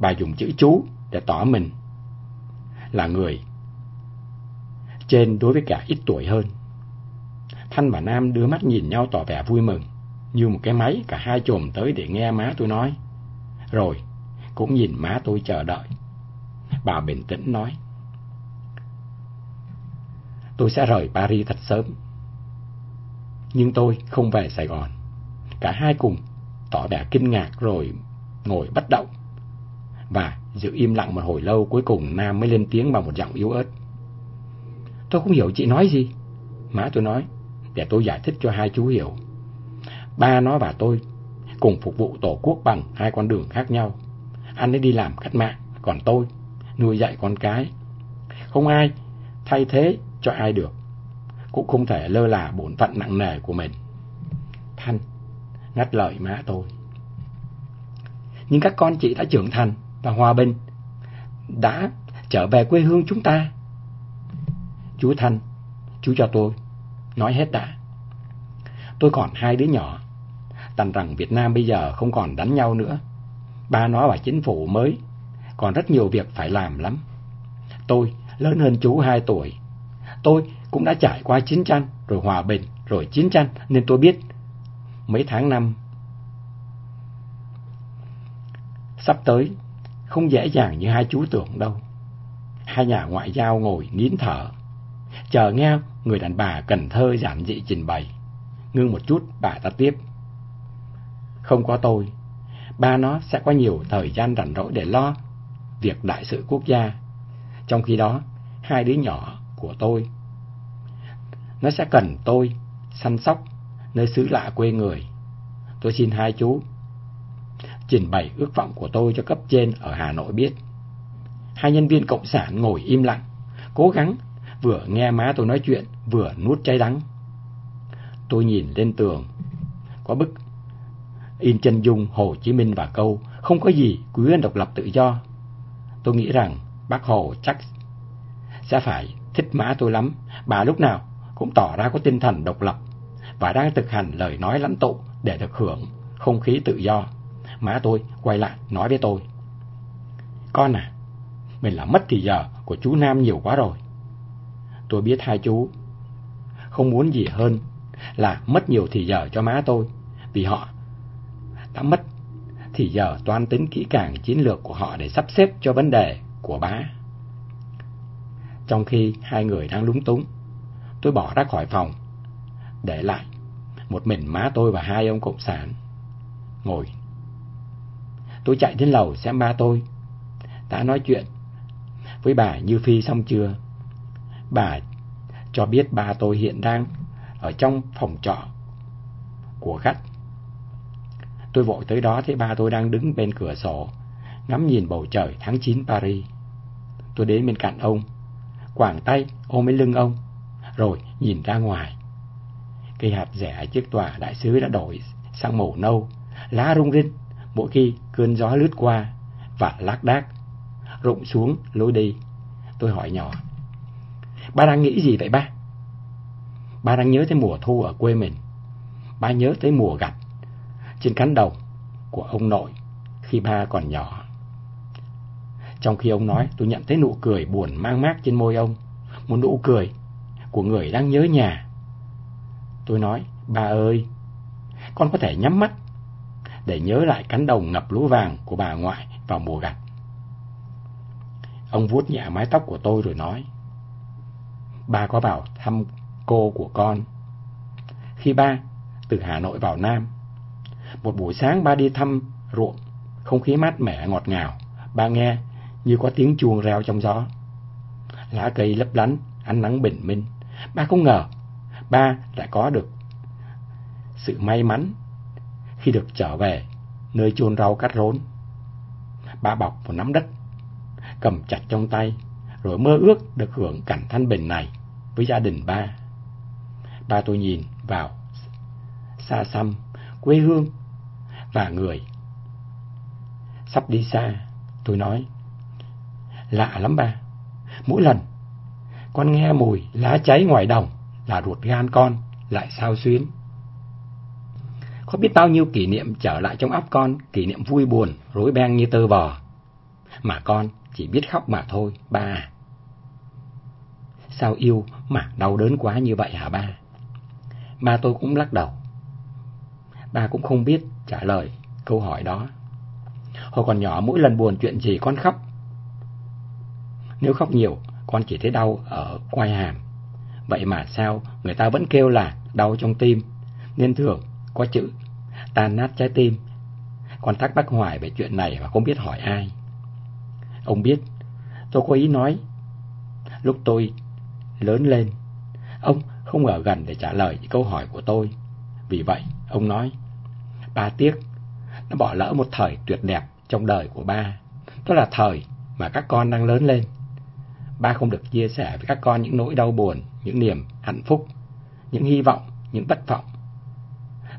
Bà dùng chữ chú để tỏ mình là người trên đối với cả ít tuổi hơn. Thanh và Nam đưa mắt nhìn nhau tỏ vẻ vui mừng, như một cái máy cả hai chồm tới để nghe má tôi nói. Rồi, cũng nhìn má tôi chờ đợi. Bà bình tĩnh nói. Tôi sẽ rời Paris thật sớm. Nhưng tôi không về Sài Gòn. Cả hai cùng tỏ vẻ kinh ngạc rồi ngồi bất động. Và giữ im lặng một hồi lâu cuối cùng Nam mới lên tiếng bằng một giọng yếu ớt. Tôi không hiểu chị nói gì. Má tôi nói, để tôi giải thích cho hai chú hiểu. Ba nó và tôi cùng phục vụ tổ quốc bằng hai con đường khác nhau. Anh ấy đi làm cách mạng, còn tôi nuôi dạy con cái. Không ai thay thế cho ai được. Cũng không thể lơ là bổn phận nặng nề của mình. Thanh ngắt lời má tôi. Nhưng các con chị đã trưởng thành và hòa bình, đã trở về quê hương chúng ta. Chú Thanh, chú cho tôi, nói hết đã. Tôi còn hai đứa nhỏ, tành rằng Việt Nam bây giờ không còn đánh nhau nữa. Ba nó và chính phủ mới, còn rất nhiều việc phải làm lắm. Tôi lớn hơn chú hai tuổi. Tôi cũng đã trải qua chiến tranh, rồi hòa bình, rồi chiến tranh, nên tôi biết mấy tháng năm sắp tới không dễ dàng như hai chú tưởng đâu. Hai nhà ngoại giao ngồi nín thở, chờ nghe người đàn bà cần thơ giản dị trình bày. Ngưng một chút, bà ta tiếp. Không có tôi, ba nó sẽ có nhiều thời gian rảnh rỗi để lo việc đại sự quốc gia. Trong khi đó, hai đứa nhỏ của tôi, nó sẽ cần tôi săn sóc nơi xứ lạ quê người. Tôi xin hai chú trình bày ước vọng của tôi cho cấp trên ở Hà Nội biết. Hai nhân viên cộng sản ngồi im lặng, cố gắng vừa nghe má tôi nói chuyện, vừa nuốt cháy đắng. Tôi nhìn lên tường, có bức in chân dung Hồ Chí Minh và câu không có gì quý hơn độc lập tự do. Tôi nghĩ rằng bác Hồ chắc sẽ phải thích má tôi lắm, bà lúc nào cũng tỏ ra có tinh thần độc lập và đang thực hành lời nói lãnh tụ để được hưởng không khí tự do. Má tôi quay lại nói với tôi. Con à, mình làm mất thì giờ của chú Nam nhiều quá rồi. Tôi biết hai chú không muốn gì hơn là mất nhiều thì giờ cho má tôi vì họ đã mất thì giờ toan tính kỹ càng chiến lược của họ để sắp xếp cho vấn đề của bá. Trong khi hai người đang lúng túng, tôi bỏ ra khỏi phòng, để lại một mình má tôi và hai ông cộng sản. Ngồi. Tôi chạy đến lầu xem ba tôi. Đã nói chuyện với bà Như Phi xong chưa? Bà cho biết ba tôi hiện đang ở trong phòng trọ của khách. Tôi vội tới đó thấy ba tôi đang đứng bên cửa sổ, ngắm nhìn bầu trời tháng 9 Paris. Tôi đến bên cạnh ông, quàng tay ôm lấy lưng ông, rồi nhìn ra ngoài. Cây hạt rẻ chiếc tòa đại sứ đã đổi sang màu nâu, lá rung rinh mỗi khi cơn gió lướt qua và lác đác rụng xuống lối đi. Tôi hỏi nhỏ, ba đang nghĩ gì vậy ba? Ba đang nhớ tới mùa thu ở quê mình. Ba nhớ tới mùa gặt trên cánh đồng của ông nội khi ba còn nhỏ. Trong khi ông nói, tôi nhận thấy nụ cười buồn mang mát trên môi ông. Một nụ cười của người đang nhớ nhà. Tôi nói, ba ơi, con có thể nhắm mắt để nhớ lại cánh đồng ngập lúa vàng của bà ngoại vào mùa gặt. Ông vuốt nhẹ mái tóc của tôi rồi nói, ba có vào thăm cô của con. Khi ba từ Hà Nội vào Nam, một buổi sáng ba đi thăm ruộng, không khí mát mẻ ngọt ngào, ba nghe như có tiếng chuông reo trong gió. Lá cây lấp lánh, ánh nắng bình minh. Ba không ngờ, ba lại có được sự may mắn khi được trở về nơi chôn rau cắt rốn. Ba bọc một nắm đất, cầm chặt trong tay, rồi mơ ước được hưởng cảnh thanh bình này với gia đình ba. Ba tôi nhìn vào xa xăm, quê hương và người. Sắp đi xa, tôi nói, lạ lắm ba. Mỗi lần con nghe mùi lá cháy ngoài đồng là ruột gan con lại sao xuyến. Có biết bao nhiêu kỷ niệm trở lại trong óc con, kỷ niệm vui buồn, rối beng như tơ vò. Mà con chỉ biết khóc mà thôi, ba à. Sao yêu mà đau đớn quá như vậy hả ba? Ba tôi cũng lắc đầu. Ba cũng không biết trả lời câu hỏi đó. Hồi còn nhỏ mỗi lần buồn chuyện gì con khóc. Nếu khóc nhiều, con chỉ thấy đau ở quai hàm. Vậy mà sao người ta vẫn kêu là đau trong tim, nên thường có chữ tan nát trái tim. Con thắc mắc hoài về chuyện này mà không biết hỏi ai. Ông biết, tôi có ý nói. Lúc tôi lớn lên, ông không ở gần để trả lời những câu hỏi của tôi. Vì vậy, ông nói, ba tiếc, nó bỏ lỡ một thời tuyệt đẹp trong đời của ba. Đó là thời mà các con đang lớn lên. Ba không được chia sẻ với các con những nỗi đau buồn, những niềm hạnh phúc, những hy vọng, những bất vọng,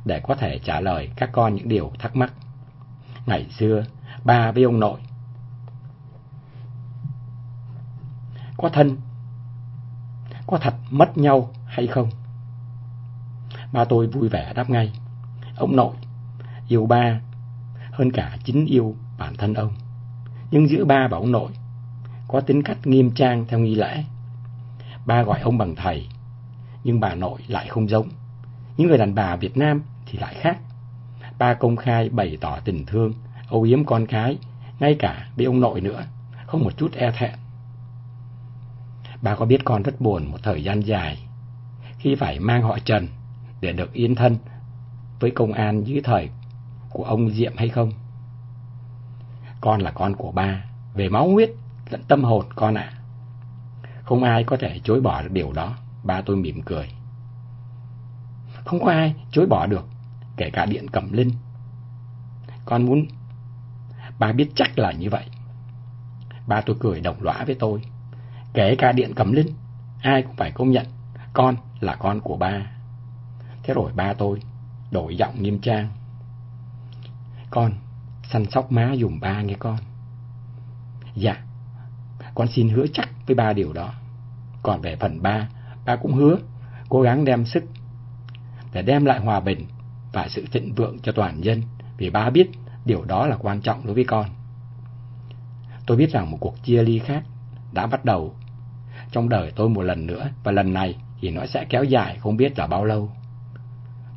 để có thể trả lời các con những điều thắc mắc. Ngày xưa, ba với ông nội có thân, có thật mất nhau hay không? Ba tôi vui vẻ đáp ngay, ông nội yêu ba hơn cả chính yêu bản thân ông. Nhưng giữa ba và ông nội có tính cách nghiêm trang theo nghi lễ. Ba gọi ông bằng thầy, nhưng bà nội lại không giống. Những người đàn bà Việt Nam thì lại khác. Ba công khai bày tỏ tình thương, âu yếm con cái, ngay cả với ông nội nữa, không một chút e thẹn. Ba có biết con rất buồn một thời gian dài, khi phải mang họ Trần để được yên thân với công an dưới thời của ông Diệm hay không? Con là con của ba, về máu huyết lẫn tâm hồn con ạ. Không ai có thể chối bỏ được điều đó, ba tôi mỉm cười. Không có ai chối bỏ được, kể cả điện cẩm linh. Con muốn... Ba biết chắc là như vậy. Ba tôi cười đồng lõa với tôi. Kể cả điện cẩm linh, ai cũng phải công nhận con là con của ba. Thế rồi ba tôi đổi giọng nghiêm trang. Con, săn sóc má dùm ba nghe con. Dạ, con xin hứa chắc với ba điều đó. Còn về phần ba, ba cũng hứa cố gắng đem sức để đem lại hòa bình và sự thịnh vượng cho toàn dân, vì ba biết điều đó là quan trọng đối với con. Tôi biết rằng một cuộc chia ly khác đã bắt đầu trong đời tôi một lần nữa, và lần này thì nó sẽ kéo dài không biết là bao lâu.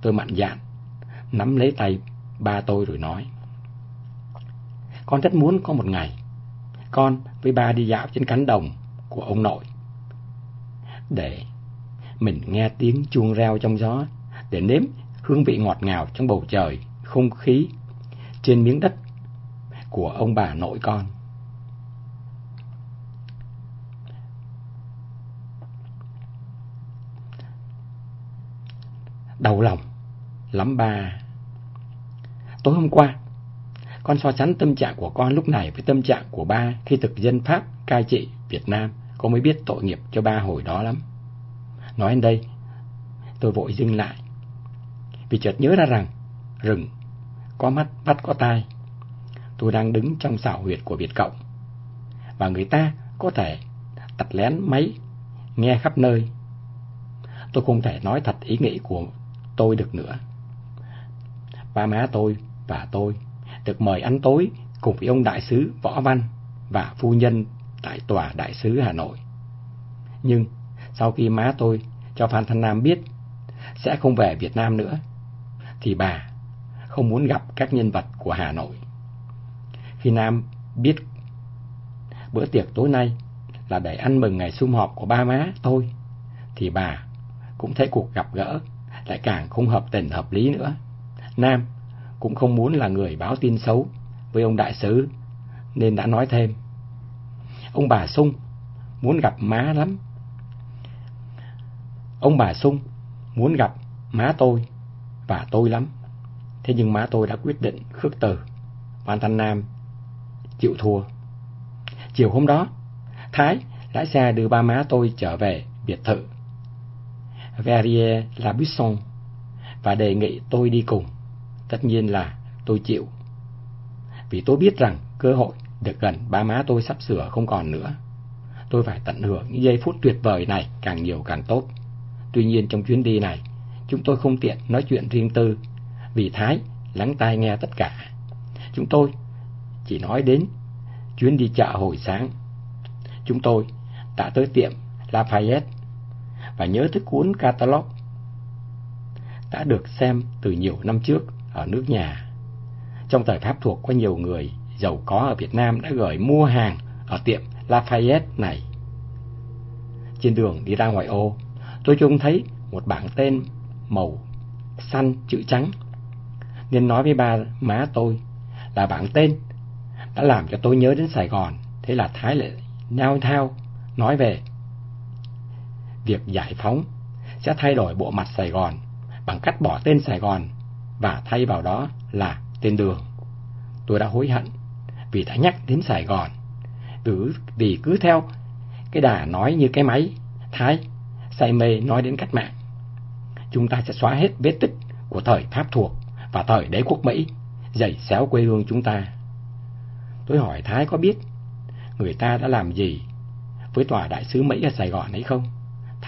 Tôi mạnh dạn, nắm lấy tay ba tôi rồi nói. con rất muốn có một ngày, con với ba đi dạo trên cánh đồng của ông nội. Để mình nghe tiếng chuông reo trong gió, để nếm hương vị ngọt ngào trong bầu trời, không khí trên miếng đất của ông bà nội con. Đau lòng lắm ba. Tối hôm qua, con so sánh tâm trạng của con lúc này với tâm trạng của ba khi thực dân Pháp cai trị Việt Nam, con mới biết tội nghiệp cho ba hồi đó lắm. Nói đến đây, tôi vội dừng lại, vì chợt nhớ ra rằng rừng có mắt, bắt có tai. Tôi đang đứng trong xảo huyệt của Việt Cộng, và người ta có thể tặt lén máy, nghe khắp nơi. Tôi không thể nói thật ý nghĩ của tôi được nữa. Ba má tôi và tôi được mời ăn tối cùng với ông đại sứ Võ Văn và phu nhân tại tòa đại sứ Hà Nội. Nhưng sau khi má tôi cho Phan Thanh Nam biết sẽ không về Việt Nam nữa, thì bà không muốn gặp các nhân vật của Hà Nội. Khi Nam biết bữa tiệc tối nay là để ăn mừng ngày sum họp của ba má tôi, thì bà cũng thấy cuộc gặp gỡ lại càng không hợp tình hợp lý nữa. Nam cũng không muốn là người báo tin xấu với ông đại sứ, nên đã nói thêm. Ông bà Sung muốn gặp má lắm. Ông bà Sung muốn gặp má tôi và tôi lắm. Thế nhưng má tôi đã quyết định khước từ. Phan Thanh Nam chịu thua. Chiều hôm đó, Thái lái xe đưa ba má tôi trở về biệt thự Verrier La Buisson và đề nghị tôi đi cùng. Tất nhiên là tôi chịu. Vì tôi biết rằng cơ hội được gần ba má tôi sắp sửa không còn nữa. Tôi phải tận hưởng những giây phút tuyệt vời này càng nhiều càng tốt. Tuy nhiên trong chuyến đi này, chúng tôi không tiện nói chuyện riêng tư, vì Thái lắng tai nghe tất cả. Chúng tôi chỉ nói đến chuyến đi chợ hồi sáng. Chúng tôi đã tới tiệm Lafayette và nhớ tới cuốn catalog đã được xem từ nhiều năm trước ở nước nhà. Trong thời Pháp thuộc có nhiều người giàu có ở Việt Nam đã gửi mua hàng ở tiệm Lafayette này. Trên đường đi ra ngoài ô, tôi trông thấy một bảng tên màu xanh chữ trắng. Nên nói với ba má tôi là bảng tên đã làm cho tôi nhớ đến Sài Gòn. Thế là Thái lại nhao thao nói về việc giải phóng sẽ thay đổi bộ mặt Sài Gòn bằng cách bỏ tên Sài Gòn và thay vào đó là tên đường. Tôi đã hối hận vì đã nhắc đến Sài Gòn, cứ vì cứ theo cái đà nói như cái máy, Thái say mê nói đến cách mạng. Chúng ta sẽ xóa hết vết tích của thời Pháp thuộc và thời đế quốc Mỹ, dày xéo quê hương chúng ta. Tôi hỏi Thái có biết người ta đã làm gì với tòa đại sứ Mỹ ở Sài Gòn ấy không?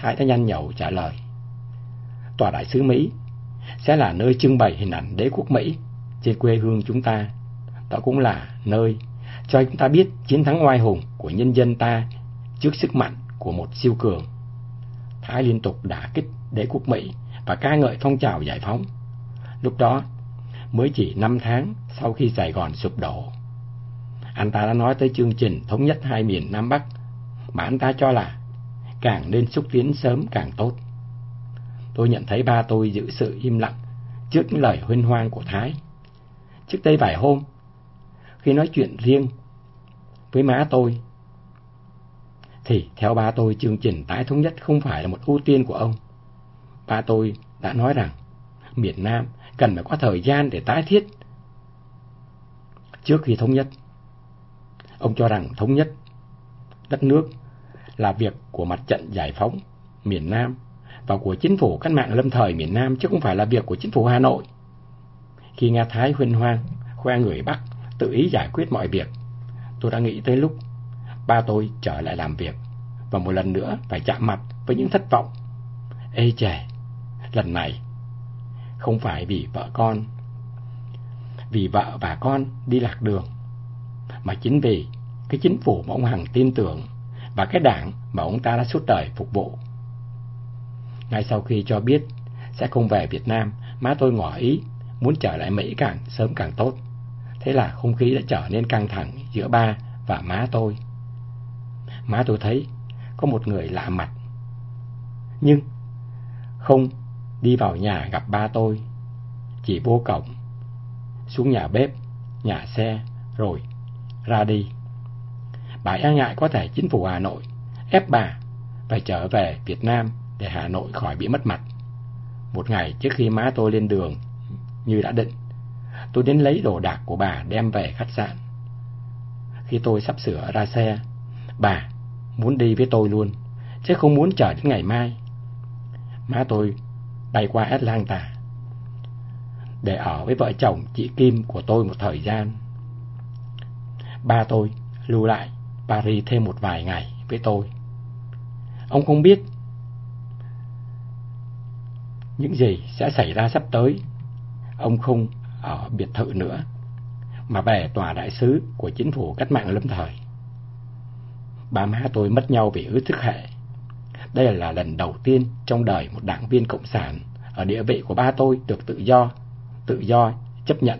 Thái đã nhanh nhậu trả lời. Tòa đại sứ Mỹ sẽ là nơi trưng bày hình ảnh đế quốc Mỹ trên quê hương chúng ta. Đó cũng là nơi cho chúng ta biết chiến thắng oai hùng của nhân dân ta trước sức mạnh của một siêu cường. Thái liên tục đả kích đế quốc Mỹ và ca ngợi phong trào giải phóng. Lúc đó, mới chỉ năm tháng sau khi Sài Gòn sụp đổ. Anh ta đã nói tới chương trình thống nhất hai miền Nam Bắc, mà anh ta cho là càng nên xúc tiến sớm càng tốt. Tôi nhận thấy ba tôi giữ sự im lặng trước những lời huyên hoang của Thái. Trước đây vài hôm, khi nói chuyện riêng với má tôi, thì theo ba tôi chương trình tái thống nhất không phải là một ưu tiên của ông. Ba tôi đã nói rằng miền Nam cần phải có thời gian để tái thiết trước khi thống nhất. Ông cho rằng thống nhất đất nước là việc của mặt trận giải phóng miền Nam và của chính phủ cách mạng lâm thời miền Nam chứ không phải là việc của chính phủ Hà Nội. Khi nghe Thái huyên hoang, khoe người Bắc tự ý giải quyết mọi việc, tôi đã nghĩ tới lúc ba tôi trở lại làm việc và một lần nữa phải chạm mặt với những thất vọng. Ê chề, lần này không phải vì vợ con, vì vợ và con đi lạc đường, mà chính vì cái chính phủ mà ông Hằng tin tưởng và cái đảng mà ông ta đã suốt đời phục vụ. Ngay sau khi cho biết sẽ không về Việt Nam, má tôi ngỏ ý muốn trở lại Mỹ càng sớm càng tốt. Thế là không khí đã trở nên căng thẳng giữa ba và má tôi. Má tôi thấy có một người lạ mặt. Nhưng không đi vào nhà gặp ba tôi, chỉ vô cổng, xuống nhà bếp, nhà xe, rồi ra đi. Bà e ngại có thể chính phủ Hà Nội ép bà phải trở về Việt Nam để Hà Nội khỏi bị mất mặt. Một ngày trước khi má tôi lên đường như đã định, tôi đến lấy đồ đạc của bà đem về khách sạn. Khi tôi sắp sửa ra xe, bà muốn đi với tôi luôn, chứ không muốn chờ đến ngày mai. Má tôi bay qua Atlanta để ở với vợ chồng chị Kim của tôi một thời gian. Ba tôi lưu lại Paris thêm một vài ngày với tôi. Ông không biết những gì sẽ xảy ra sắp tới. Ông không ở biệt thự nữa, mà về tòa đại sứ của chính phủ cách mạng lâm thời. Ba má tôi mất nhau vì ứ thức hệ. Đây là lần đầu tiên trong đời một đảng viên cộng sản ở địa vị của ba tôi được tự do, tự do chấp nhận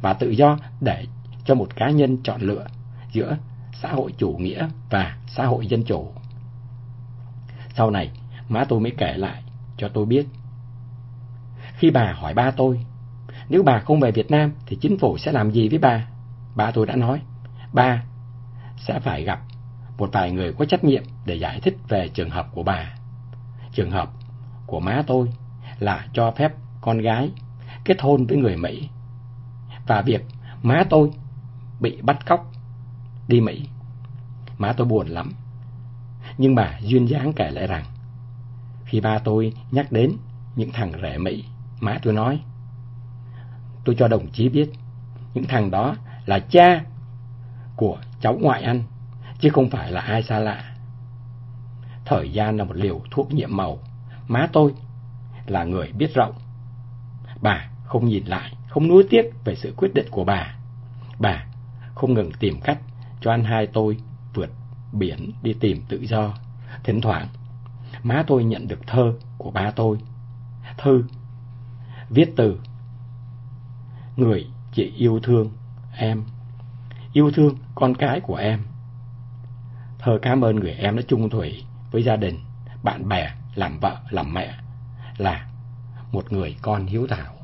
và tự do để cho một cá nhân chọn lựa giữa xã hội chủ nghĩa và xã hội dân chủ. Sau này, má tôi mới kể lại cho tôi biết. Khi bà hỏi ba tôi, nếu bà không về Việt Nam thì chính phủ sẽ làm gì với bà? Ba tôi đã nói, ba sẽ phải gặp một vài người có trách nhiệm để giải thích về trường hợp của bà. Trường hợp của má tôi là cho phép con gái kết hôn với người Mỹ và việc má tôi bị bắt cóc đi Mỹ. Má tôi buồn lắm. Nhưng bà duyên dáng kể lại rằng khi ba tôi nhắc đến những thằng rẻ Mỹ, má tôi nói tôi cho đồng chí biết những thằng đó là cha của cháu ngoại anh chứ không phải là ai xa lạ. Thời gian là một liều thuốc nhiệm màu, má tôi là người biết rộng. Bà không nhìn lại, không nuối tiếc về sự quyết định của bà. Bà không ngừng tìm cách cho anh hai tôi vượt biển đi tìm tự do. Thỉnh thoảng, má tôi nhận được thơ của ba tôi. Thư viết từ người chị yêu thương em, yêu thương con cái của em. Thơ cảm ơn người em đã chung thủy với gia đình, bạn bè, làm vợ, làm mẹ, là một người con hiếu thảo.